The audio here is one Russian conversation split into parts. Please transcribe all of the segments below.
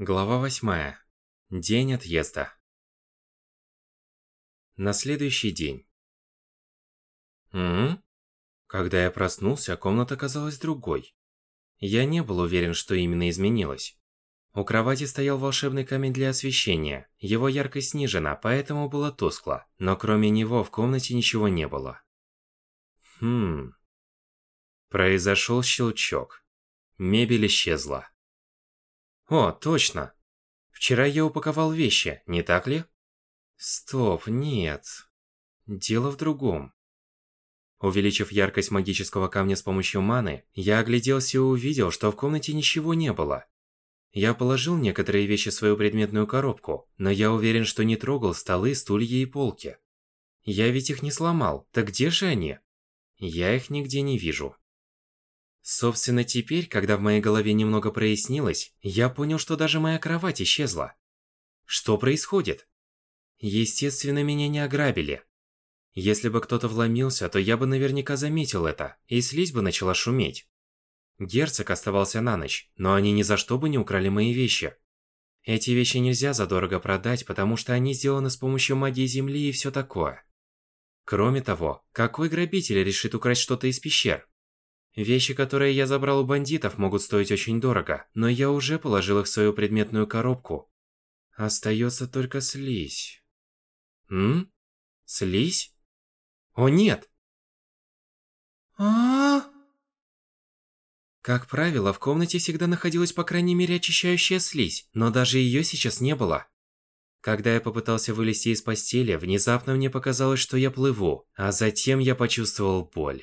Глава 8. День отъезда. На следующий день. М? Когда я проснулся, комната казалась другой. Я не был уверен, что именно изменилось. У кровати стоял волшебный камень для освещения. Его яркость снижена, поэтому было тускло, но кроме него в комнате ничего не было. Хм. Произошел щелчок. Мебель исчезла. О, точно. Вчера я упаковал вещи, не так ли? Стоп, нет. Дело в другом. Увеличив яркость магического камня с помощью маны, я огляделся и увидел, что в комнате ничего не было. Я положил некоторые вещи в свою предметную коробку, но я уверен, что не трогал столы, стулья и полки. Я ведь их не сломал, так где же они? Я их нигде не вижу. Собственно, теперь, когда в моей голове немного прояснилось, я понял, что даже моя кровать исчезла. Что происходит? Естественно, меня не ограбили. Если бы кто-то вломился, то я бы наверняка заметил это, и слизь бы начала шуметь. Герцог оставался на ночь, но они ни за что бы не украли мои вещи. Эти вещи нельзя задорого продать, потому что они сделаны с помощью магии Земли и все такое. Кроме того, какой грабитель решит украсть что-то из пещер? Вещи, которые я забрал у бандитов, могут стоить очень дорого, но я уже положил их в свою предметную коробку. Остается только слизь. М? Слизь? О нет! а Как правило, в комнате всегда находилась по крайней мере очищающая слизь, но даже ее сейчас не было. Когда я попытался вылезти из постели, внезапно мне показалось, что я плыву, а затем я почувствовал боль.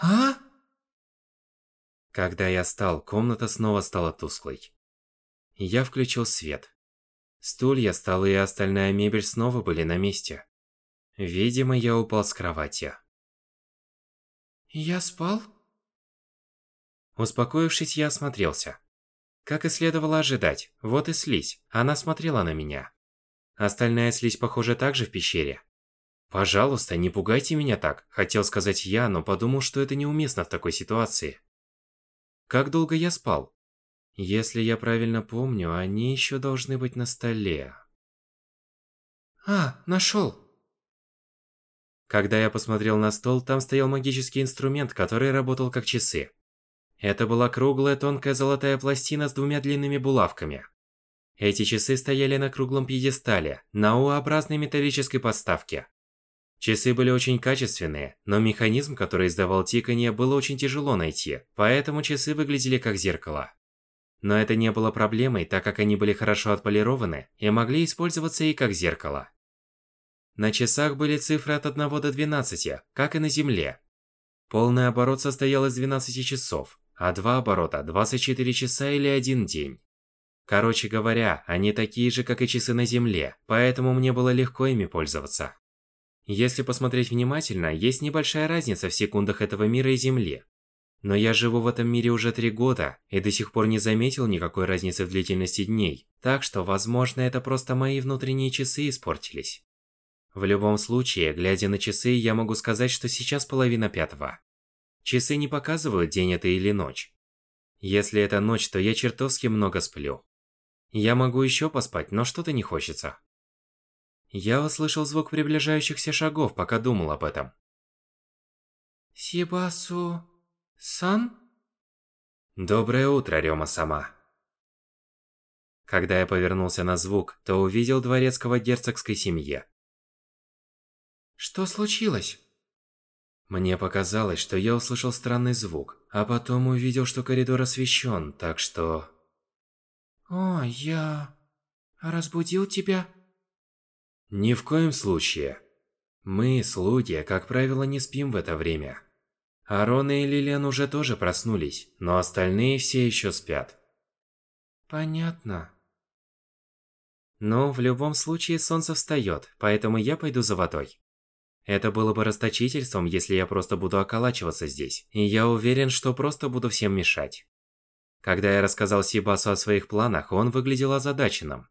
А? Когда я встал, комната снова стала тусклой. Я включил свет. Стулья, столы и остальная мебель снова были на месте. Видимо, я упал с кровати. Я спал? Успокоившись, я осмотрелся. Как и следовало ожидать, вот и слизь, она смотрела на меня. Остальная слизь, похоже, также в пещере. «Пожалуйста, не пугайте меня так», – хотел сказать я, но подумал, что это неуместно в такой ситуации. Как долго я спал? Если я правильно помню, они еще должны быть на столе. А, нашел. Когда я посмотрел на стол, там стоял магический инструмент, который работал как часы. Это была круглая тонкая золотая пластина с двумя длинными булавками. Эти часы стояли на круглом пьедестале, на U-образной металлической подставке. Часы были очень качественные, но механизм, который издавал тиканье, было очень тяжело найти, поэтому часы выглядели как зеркало. Но это не было проблемой, так как они были хорошо отполированы и могли использоваться и как зеркало. На часах были цифры от 1 до 12, как и на Земле. Полный оборот состоял из 12 часов, а два оборота – 24 часа или один день. Короче говоря, они такие же, как и часы на Земле, поэтому мне было легко ими пользоваться. Если посмотреть внимательно, есть небольшая разница в секундах этого мира и Земли. Но я живу в этом мире уже три года и до сих пор не заметил никакой разницы в длительности дней, так что, возможно, это просто мои внутренние часы испортились. В любом случае, глядя на часы, я могу сказать, что сейчас половина пятого. Часы не показывают, день это или ночь. Если это ночь, то я чертовски много сплю. Я могу еще поспать, но что-то не хочется. Я услышал звук приближающихся шагов, пока думал об этом. Сибасу... Сан? Доброе утро, Рёма-сама. Когда я повернулся на звук, то увидел дворецкого герцогской семье. Что случилось? Мне показалось, что я услышал странный звук, а потом увидел, что коридор освещен, так что... О, я... разбудил тебя? Ни в коем случае. Мы, слуги, как правило, не спим в это время. Арон и Лилиан уже тоже проснулись, но остальные все еще спят. Понятно. Но в любом случае солнце встает, поэтому я пойду за водой. Это было бы расточительством, если я просто буду околачиваться здесь, и я уверен, что просто буду всем мешать. Когда я рассказал Сибасу о своих планах, он выглядел озадаченным.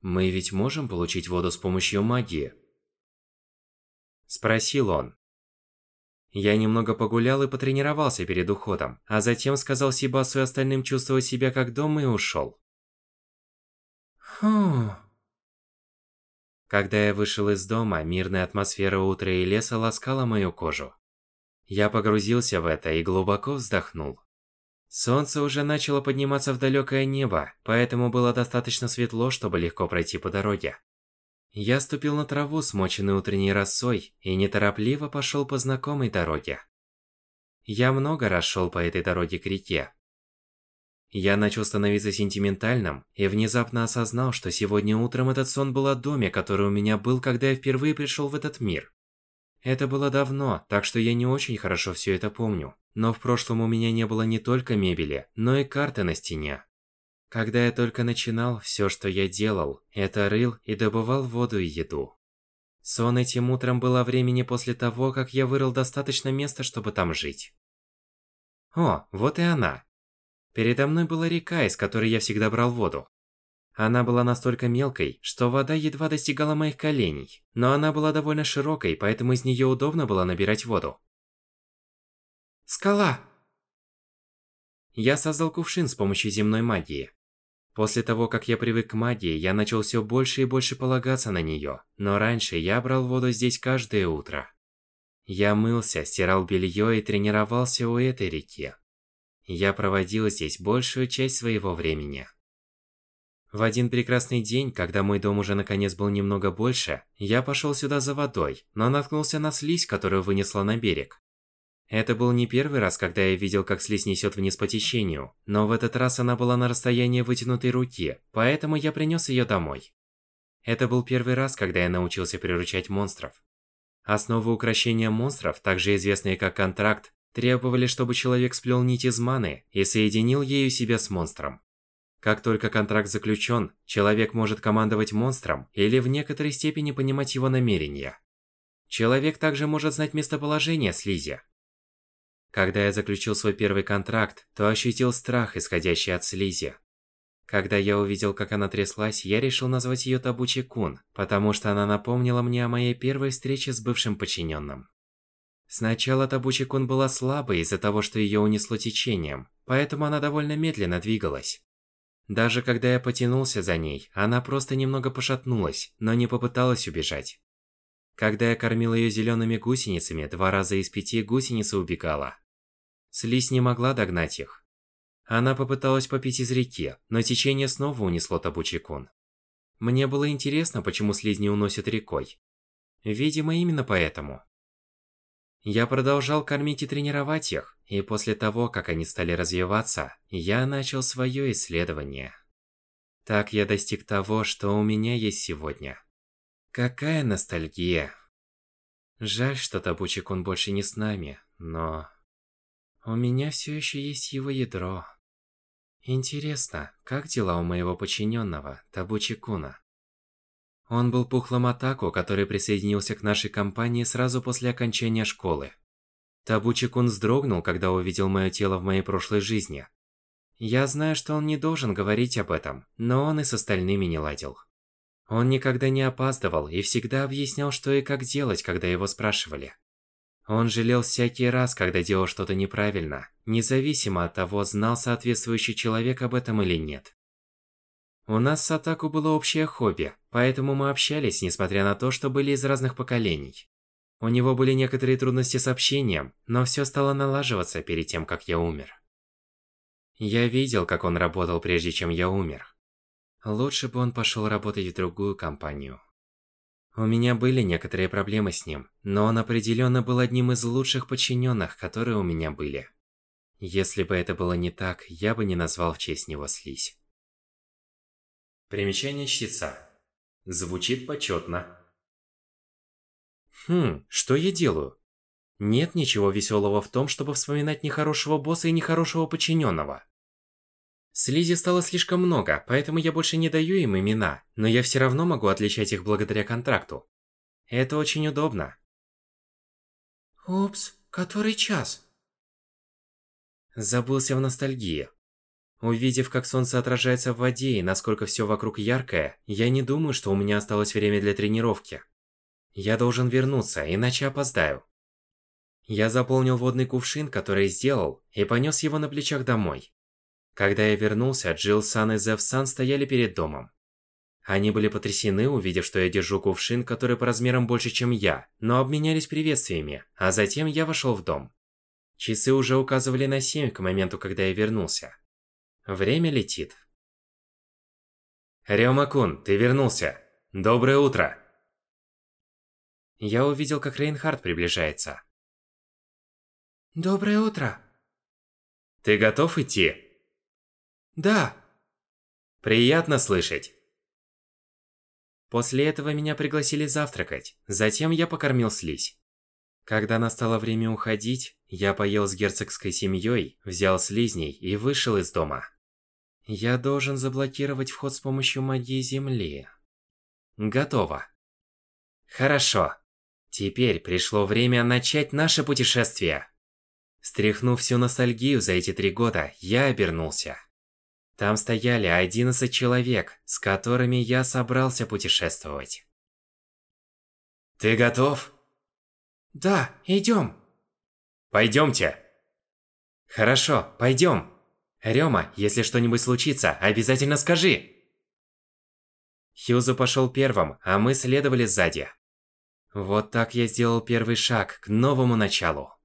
Мы ведь можем получить воду с помощью магии? Спросил он. Я немного погулял и потренировался перед уходом, а затем сказал Сибасу и остальным чувствовать себя как дома и ушел. Фу. Когда я вышел из дома, мирная атмосфера утра и леса ласкала мою кожу. Я погрузился в это и глубоко вздохнул. Солнце уже начало подниматься в далекое небо, поэтому было достаточно светло, чтобы легко пройти по дороге. Я ступил на траву, смоченную утренней росой, и неторопливо пошел по знакомой дороге. Я много раз шел по этой дороге к реке. Я начал становиться сентиментальным и внезапно осознал, что сегодня утром этот сон был о доме, который у меня был, когда я впервые пришел в этот мир. Это было давно, так что я не очень хорошо все это помню. Но в прошлом у меня не было не только мебели, но и карты на стене. Когда я только начинал, все, что я делал, это рыл и добывал воду и еду. Сон этим утром было времени после того, как я вырыл достаточно места, чтобы там жить. О, вот и она. Передо мной была река, из которой я всегда брал воду. Она была настолько мелкой, что вода едва достигала моих коленей, но она была довольно широкой, поэтому из нее удобно было набирать воду. Скала! Я создал кувшин с помощью земной магии. После того, как я привык к магии, я начал все больше и больше полагаться на нее, но раньше я брал воду здесь каждое утро. Я мылся, стирал белье и тренировался у этой реки. Я проводил здесь большую часть своего времени. В один прекрасный день, когда мой дом уже наконец был немного больше, я пошел сюда за водой, но наткнулся на слизь, которую вынесла на берег. Это был не первый раз, когда я видел, как слизь несет вниз по течению, но в этот раз она была на расстоянии вытянутой руки, поэтому я принес ее домой. Это был первый раз, когда я научился приручать монстров. Основы укрощения монстров, также известные как контракт, требовали, чтобы человек сплел нить из маны и соединил ею себя с монстром. Как только контракт заключен, человек может командовать монстром или в некоторой степени понимать его намерения. Человек также может знать местоположение слизи. Когда я заключил свой первый контракт, то ощутил страх, исходящий от слизи. Когда я увидел, как она тряслась, я решил назвать ее Табучи Кун, потому что она напомнила мне о моей первой встрече с бывшим подчиненным. Сначала Табучи Кун была слабой из-за того, что ее унесло течением, поэтому она довольно медленно двигалась. Даже когда я потянулся за ней, она просто немного пошатнулась, но не попыталась убежать. Когда я кормил ее зелеными гусеницами, два раза из пяти гусеница убегала. Слизь не могла догнать их. Она попыталась попить из реки, но течение снова унесло Табучикун. Мне было интересно, почему слизь не уносит рекой. Видимо, именно поэтому. Я продолжал кормить и тренировать их, и после того, как они стали развиваться, я начал свое исследование. Так я достиг того, что у меня есть сегодня. Какая ностальгия. Жаль, что Табучикун больше не с нами, но... У меня все еще есть его ядро. Интересно, как дела у моего подчиненного, Табучикуна? Он был пухлым атаку, который присоединился к нашей компании сразу после окончания школы. Табучикун вздрогнул, когда увидел мое тело в моей прошлой жизни. Я знаю, что он не должен говорить об этом, но он и с остальными не ладил. Он никогда не опаздывал и всегда объяснял, что и как делать, когда его спрашивали. Он жалел всякий раз, когда делал что-то неправильно, независимо от того, знал соответствующий человек об этом или нет. У нас с Атаку было общее хобби, поэтому мы общались, несмотря на то, что были из разных поколений. У него были некоторые трудности с общением, но все стало налаживаться перед тем, как я умер. Я видел, как он работал прежде, чем я умер. Лучше бы он пошел работать в другую компанию. У меня были некоторые проблемы с ним, но он определенно был одним из лучших подчиненных, которые у меня были. Если бы это было не так, я бы не назвал в честь него слизь. Примечание чтеца. Звучит почетно. Хм, что я делаю? Нет ничего веселого в том, чтобы вспоминать нехорошего босса и нехорошего подчиненного. Слизи стало слишком много, поэтому я больше не даю им имена, но я все равно могу отличать их благодаря контракту. Это очень удобно. Упс, который час? Забылся в ностальгии. Увидев, как солнце отражается в воде и насколько все вокруг яркое, я не думаю, что у меня осталось время для тренировки. Я должен вернуться, иначе опоздаю. Я заполнил водный кувшин, который сделал, и понес его на плечах домой. Когда я вернулся, Джилл Сан и Зев Сан стояли перед домом. Они были потрясены, увидев, что я держу кувшин, который по размерам больше, чем я, но обменялись приветствиями, а затем я вошел в дом. Часы уже указывали на 7 к моменту, когда я вернулся. Время летит. Рёма-кун, ты вернулся. Доброе утро. Я увидел, как Рейнхард приближается. Доброе утро. Ты готов идти? Да. Приятно слышать. После этого меня пригласили завтракать. Затем я покормил слизь. Когда настало время уходить, я поел с герцогской семьей, взял слизней и вышел из дома. Я должен заблокировать вход с помощью магии Земли. Готово. Хорошо. Теперь пришло время начать наше путешествие. Стряхнув всю ностальгию за эти три года, я обернулся. Там стояли 11 человек, с которыми я собрался путешествовать. Ты готов? Да, идем. Пойдемте. Хорошо, пойдем. Рёма, если что-нибудь случится, обязательно скажи!» Хьюзу пошел первым, а мы следовали сзади. Вот так я сделал первый шаг к новому началу.